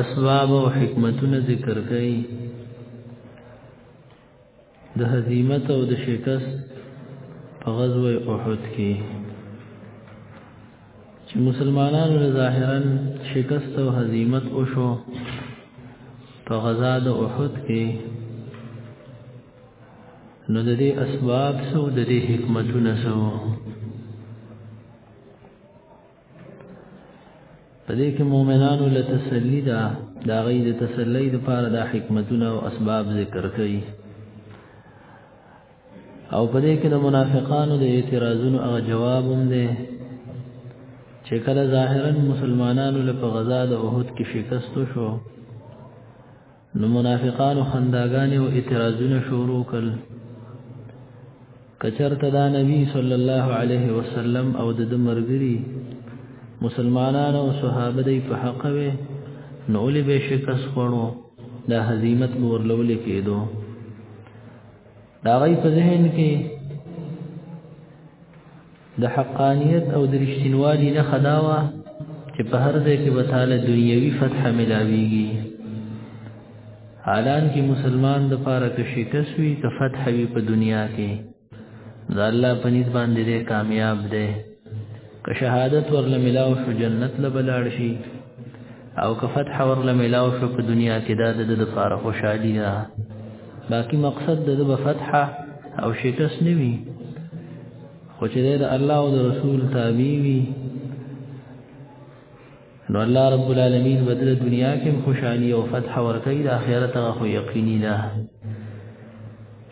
اسباب او حکمتونه ذکر کړي د هزیمت او د شکست په غزوه احد کې چې مسلمانانو له ظاهرا شکست او هزیمت وشو په غزا د احد کې نو د دې اسباب سو د دې حکمتونه سو په دې کې مؤمنانو له تسلی دا دا غي د تسلی د پاره د حکمتونو او اسباب ذکر کړي او په دې کې د منافقانو د اعتراضونو او جواب هم ده چې کله ظاهرا مسلمانانو له غزا د اوهد کې شکست شو نو منافقانو خنداګانې او اعتراضونه شروع کړل کچرته دا نبی صلی الله علیه وسلم او د مرګري مسلمانانو او صحابه دی په حق وي نو لې به شکست خورو دا هزیمت مورلول کېدو دا غي په ذهن کې د حقانیت او د رښتینوالي نه خداوا چې په هر ځای کې وتاله دنیوي فتح ملاويږي حالان کې مسلمان د پاره کې شکست وي که فتح وي په دنیا کې دا الله په نسبت باندې کامیاب دی که شهادت ورله ملاو شو جنت له بلاړ شي او که فتح ورله ملاو شو په دنیا کې دا د لپاره خوشحالي ده باقی مقصد د به فتح او شکست نه وي خو چې د الله او د رسول تابع وي نو الله رب العالمین بدل دنیا کې خوشحالي او فتح ورکړي د آخرت هغه یقیني ده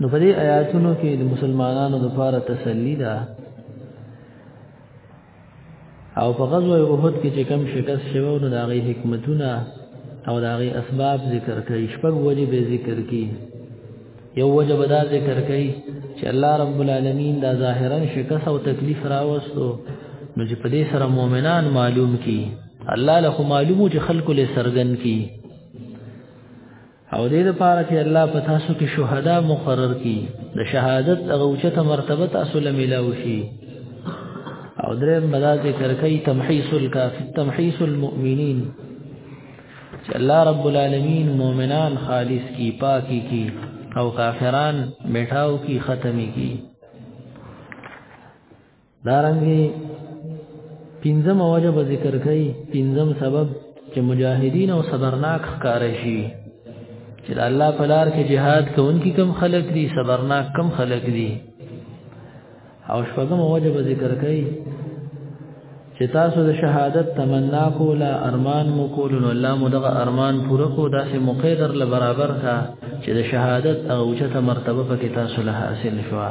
نو په دې آیاتونو کې د مسلمانانو لپاره تسلی ده او په غزوه احد کې چې کم شکست شوه نو د هغه حکمتونه او د هغه اسباب ذکر کړي شپږ وجې به ذکر کړي یو وجه به دا ذکر کړي چې الله رب العالمین دا ظاهرا شکست او تکلیف راوستو نو چې په دې سره مؤمنان معلوم کی الله له معلومو چې خلکو له سرګن کی او دې لپاره چې الله په تاسو کې شهدا مقرر کړي د شهادت هغه اوچته مرتبه تاسو له ملاوي شي او درې مدا ذکر کوي تمحيص الكافر تمحيص المؤمنين چې الله رب العالمین مؤمنان خالص کی پاکي کی او کافران میټاو کی ختمي کی دارنګي پنځم وجه به ذکر کړي پنځم سبب چې مجاهدین او صبرناک ښکار شي چې الله په لار کې jihad کوونکي کم خلک دي صبرناک کم خلک دي او شپږم وجه به ذکر کړي چې تاسو د شهادت تمنا کوله ارمان مو کول نو الله مو دغه ارمان پوره کو داسې موقع در ل برابر کا چې د شهادت او چته مرتبه پکې تاسو له حاصل شوه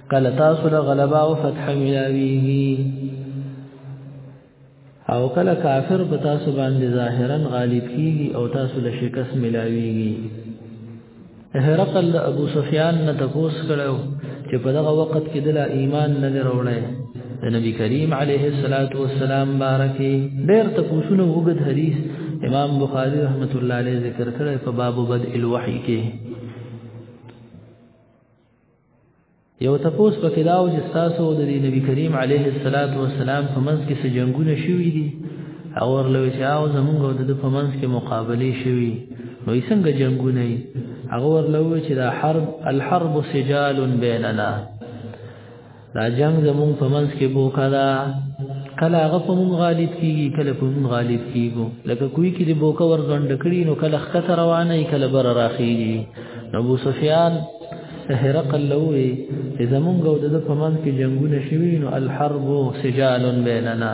کله تاسو له غلبا او فتح ملاویږي او کله کافر په تاسو باندې ظاهرا غالب کیږي او تاسو له شکست ملاویږي هرقل ابو سفیان نه تکوس کړو چې په دغه وخت کې د ایمان نه وروړی د نبی کریم علیه الصلاۃ والسلام بارکه ډېر تکوسونه وګد حدیث امام بخاری رحمت الله علیه ذکر کړی په باب بدء الوحی کې یو تپوس پکې دا او چې تاسو د نبی کریم علیه الصلاۃ والسلام په منځ کې څه جنگونه شوي دي او ورلوي چې او زمونږ د په منځ کې مقابله شوي نو یې څنګه جنگونه یې هغه ورلوي چې دا حرب الحرب سجال بیننا دا جنگ زمون په منځ کې بوکا دا کله هغه په مون غالب کیږي کله په مون غالب کیږي لکه کوی کې د بوکا ورغند کړي نو کله خط روانه کله بر راخیږي ابو سفیان هرقل لوی چې زمونږ او د په منځ کې جنگونه شوي نو الحرب سجال بیننا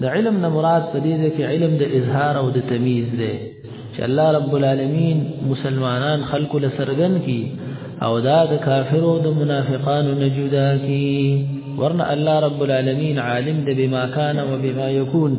د علم نه مراد په دې ځای کې علم د اظهار او د تمیز دی چې الله رب العالمین مسلمانان خلق له سرګن کی او دا د کافرو د منافقانو نه جدا کی ورنه الله رب العالمین عالم د بما کان و بما یکون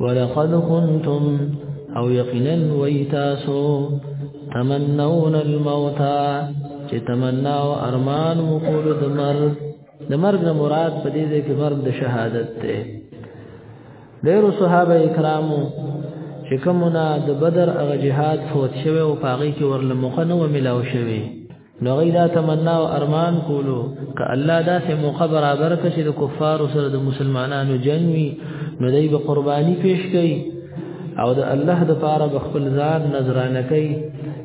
ولقد كنتم او یقینا ویتاسو تمنون الموت چې تمنا او ارمان وکول د مرګ د مرګ نه مراد په دې ځای کې مرګ د شهادت ته ډیرو صحابه کرامو چې کومه د بدر هغه جهاد فوت شوه او پاغي کې ورله مخه نو ملاو شوه نو غي دا تمنا او ارمان کولو ک الله دا سه موقع برابر ک چې د کفار سره د مسلمانانو جنگ وي نو دای به قرباني پیش کړي او د الله د پاره به خپل ځان نظرانه کوي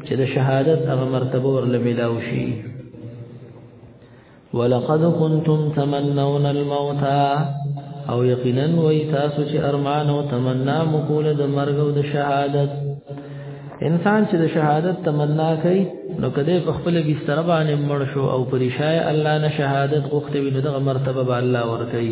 چې د شهادت هغه مرتبه ورلملاوي شي ولقد كنتم تمنون الموت او یقینا وای تاسو چې ارمان او تمنا مکول د مرګ او د شهادت انسان چې د شهادت تمنا کوي نو کله په خپل بستر باندې مړ شو او پریشای الله نه شهادت غوښته ویني دغه مرتبه به الله ورکړي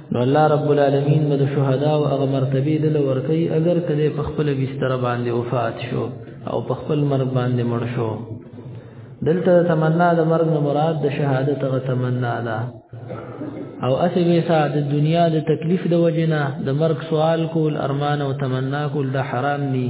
نو الله رب العالمین د شهدا او هغه مرتبه د لورکي اگر کله په خپل بستر باندې وفات شو او په خپل مرګ باندې مړ شو دلته تمنا د مرګ نه مراد د شهادت غ تمنا ده او اسی به سا د دنیا د تکلیف د وجنه د مرګ سوال کول ارمان او تمنا کول د حرام دي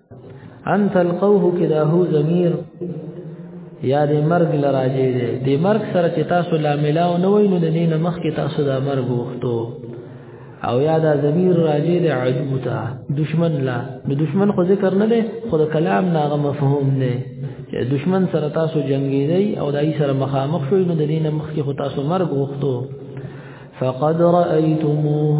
ان تلقوه کدا هو ضمیر یا د مرګ لراجې دی د مرګ سره چې تاسو لا ملاو نه وینو د دینه مخ کې تاسو د مرګ وختو او یا دا ضمیر راجې د عدو ته دشمن لا د دشمن خو ذکر نه دی خو د کلام ناغه مفهوم دی چې دشمن سره تاسو جنگي دی او دای سره مخامخ شوی نو د دینه مخ کې خو تاسو مرګ وختو فقد رأيتموه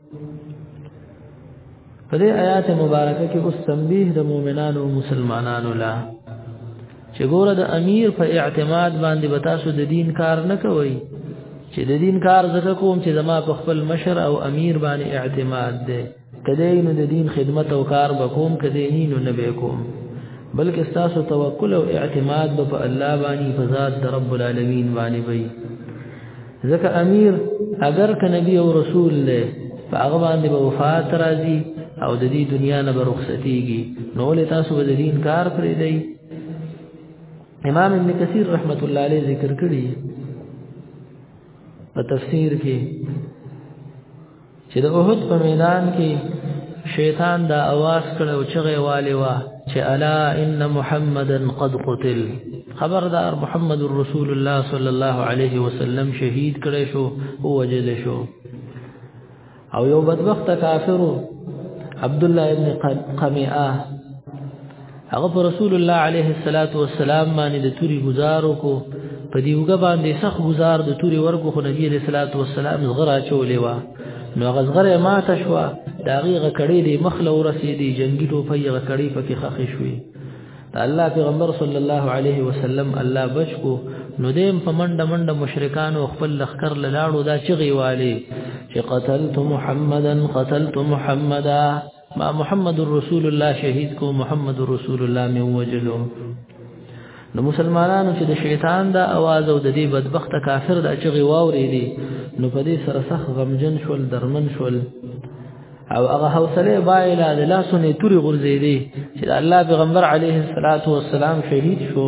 په دې آیات مبارکه کې اوس تنبیه د مؤمنانو او مسلمانانو لا چې ګوره د امیر په اعتماد باندې به تاسو د دین کار نه کوئ چې د دین کار زکه کوم چې زما په خپل مشر او امیر باندې اعتماد ده کله نو د دین خدمت او کار وکوم کله نینو نه وکوم بلکې تاسو توکل او اعتماد په الله باندې فزاد د رب العالمین باندې وي ځکه امیر اگر که نبی او رسول له په هغه باندې به وفات راځي او د دې دنیا نه به رخصتيږي نو له تاسو به د دین کار پرې دی امام ابن کثیر رحمت الله علیه ذکر کړی په تفسیر کې چې د احد په میدان کې شیطان دا आवाज کړو چې غواله وا چې الا ان محمدن قد قتل خبردار محمد رسول الله صلی الله علیه وسلم شهید کړي شو او وجل شو او یو بدبخت کافر عبد الله ابن قمیئه هغه پر رسول الله عليه الصلاه والسلام باندې د توري گزار وکړو په دې وګ باندې سخت گزار د توري ورکو خو نبی عليه الصلاه والسلام زغرا چولې و نو هغه زغره ماته شو دا غیغه کړي دې مخله ورسېدي جنگي ټوپه یې غکړي پکې خخ شوې الله پیغمبر صلی الله علیه وسلم الله بچکو نو دیم په منډه منډه مشرکان او خپل لخر لاړو دا چغي والي چې قتلت محمدن قتلت محمدا ما محمد رسول الله شهید کو محمد رسول الله می وجلو نو مسلمانانو چې د شیطان دا आवाज او د دې بدبخت کافر دا چې غواوري دي نو په دې سره سخت غمجن شول درمن شول او هغه حوصله بایله د لاسونو توري غورځې دي چې الله پیغمبر علیه الصلاۃ والسلام شهید شو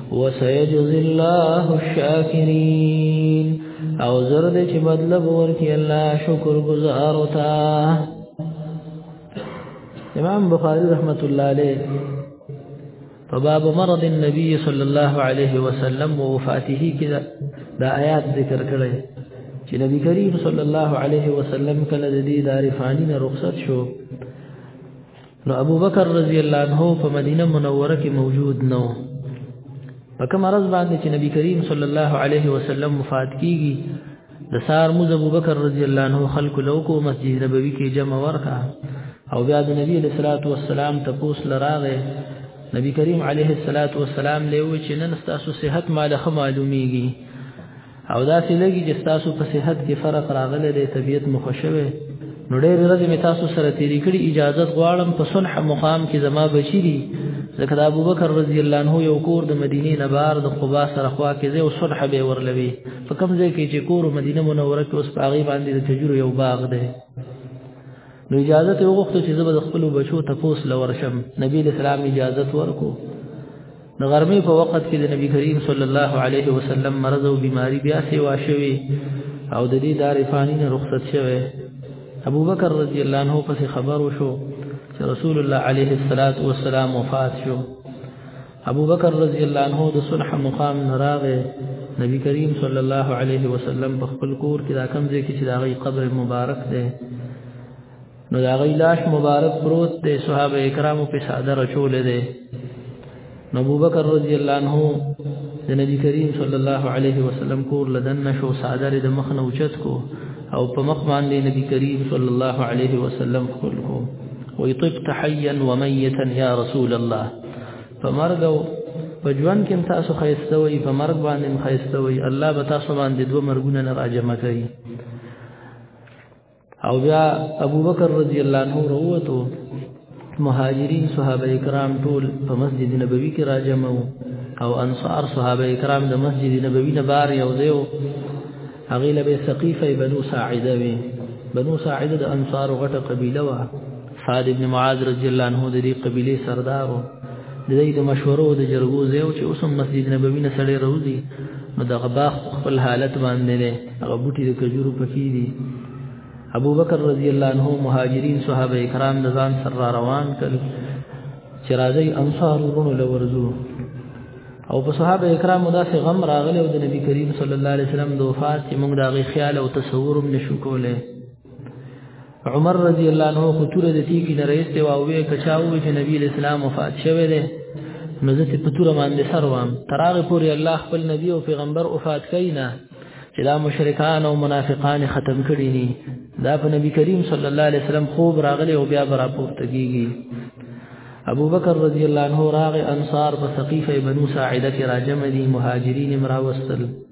وسيجزي الله الشاكرين او زر دې چې بدله ورکړي الله شکر گزار او تا امام بخاری رحمت الله علیه په باب مرض النبي صلی الله علیه وسلم او وفاته کې دا آیات ذکر کړي چې نبی کریم صلی الله علیه وسلم کله د دې دارفانی نه رخصت شو نو ابو بکر رضی الله عنه په مدینه منوره کې موجود نو په کوم مرز باندې چې نبی کریم صلی الله علیه وسلم وفات کیږي د سار موز ابو بکر رضی الله عنه خلق لو کو مسجد نبوي کې جمع ورکا او بیا د نبی علیہ الصلوۃ والسلام ته پوس لراغه نبی کریم علیه الصلوۃ والسلام له و چې نن تاسو صحت مال خه معلومیږي او دا چې لګي چې تاسو په صحت کې فرق راغلی دی طبيعت مو خوشوي نو ډېر ورځې مې تاسو سره تیری کړی اجازه غواړم په صلح مقام کې زما بچی دي ځکه د ابوبکر رضی الله عنه یو کور د مدینې نه بار د قبا سره خوا کې زه او صلح به ورلوي په کوم ځای کې چې کور مدینه منوره کې اوس پاغي باندې د تجربه یو باغ دی نو اجازه ته وغوښته چې زه به خپل بچو ته پوس لور شم نبی اسلام اجازه ورکو د غرمې په وخت کې د نبی کریم صلی الله علیه وسلم مرض او بیماری بیا سیوا شوی او د دې دار فانی نه رخصت شوی ابو بکر رضی الله عنه پس خبر وشو چې رسول الله علیه الصلاۃ والسلام وفات شو ابو بکر رضی الله عنه د صلح مقام نراغه نبی کریم صلی الله علیه وسلم په خپل کور کې دا کمزې کې چې دا غي قبر مبارک ده نو دا غي لاش مبارک پروت دی صحابه کرامو په صادر چول دی نو ابوبکر رضی الله عنه د نبی کریم صلی الله علیه وسلم کور لدن نشو صادر د مخ نه اوچت کو او په مخ باندې نبی کریم صلی الله علیه وسلم خپل کو وی طبت حیا و میتا یا رسول الله فمرګ په ژوند کې تاسو خیسته وي په مرګ باندې خیسته وي الله به تاسو باندې دوه مرګونه نه راجمع کوي او بیا ابو بکر رضی الله عنه وروته مهاجرین صحابه کرام ټول په مسجد نبوي کې راجمع وو او انصار صحابه کرام د مسجد نبوي نه بار یو ځای وو هغه له سقيفه بنو ساعده وي بنو ساعده د انصار غټه قبيله وه سعد ابن معاذ رضی الله عنه د دې قبيله سردار و د دې د مشورو د جرګو ځای چې اوس هم مسجد نبوي نه سړی روزي نو د غباخ خپل حالت باندې نه هغه بوټي د کجورو پکې دي ابو بکر رضی الله عنه مهاجرین صحابه کرام د ځان سره روان کړ چې راځي انصار ورونو لورزو او په صحابه کرامو داسې غم راغلی او د نبی کریم صلی الله علیه وسلم د وفات چې موږ دا غي خیال او تصور هم نشو کولای عمر رضی الله عنه خو تور د تی کې نه رئیس دی او وی کچاو چې نبی اسلام وفات شوه دی نو زه په تور باندې سر وام تراغه پوری الله خپل نبی او پیغمبر وفات کینا چې دا مشرکان او منافقان ختم کړي دي دا په نبی کریم صلی الله علیه وسلم خوب راغلی او بیا برا پورته کیږي ابو بکر رضی الله عنه راغ انصار په ثقيفه بنو ساعده کې راجم دي مهاجرین امراوستل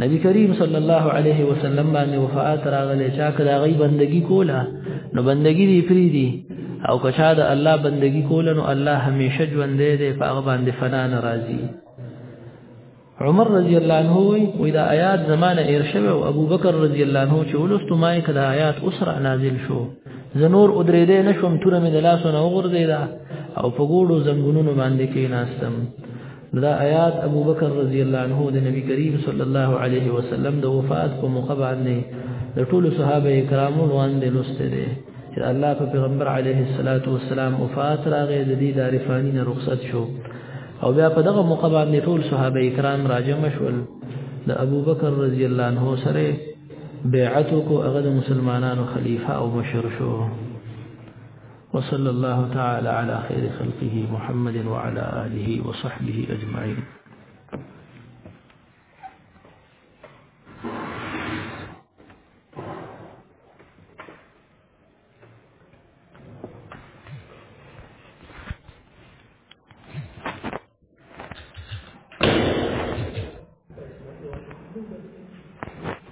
نبی کریم صلی الله علیه وسلم باندې وفات راغلی چا کړه غي بندگی کوله نو بندگی دی پری دی او کچا د الله بندگی کوله نو الله همیشه ژوندې دی په هغه باندې فنا ناراضي عمر رضی الله عنه وی و دا آیات زمانه ارشد او ابو بکر رضی الله عنه چې ولست ما کړه آیات اسرع نازل شو زنور ادرې دې نشم تور مې د لاسو نه وغورځیدا او په ګوړو زنګونونو باندې کې ناستم دا آیات ابو بکر رضی الله عنه د نبی کریم صلی الله علیه وسلم د وفات په موقع باندې د ټولو صحابه کرامو وړاندې لوسته دي چې الله په پیغمبر علیه الصلاۃ والسلام وفات راغې د دې دارفانی نه رخصت شو او بیا په دغه موقع باندې ټول صحابه کرام راجم شول د ابو بکر رضی الله عنه سره بیعت کو هغه د مسلمانانو خلیفہ او مشر شو وصلى الله تعالى على خير خلقه محمد وعلى آله وصحبه أجمعين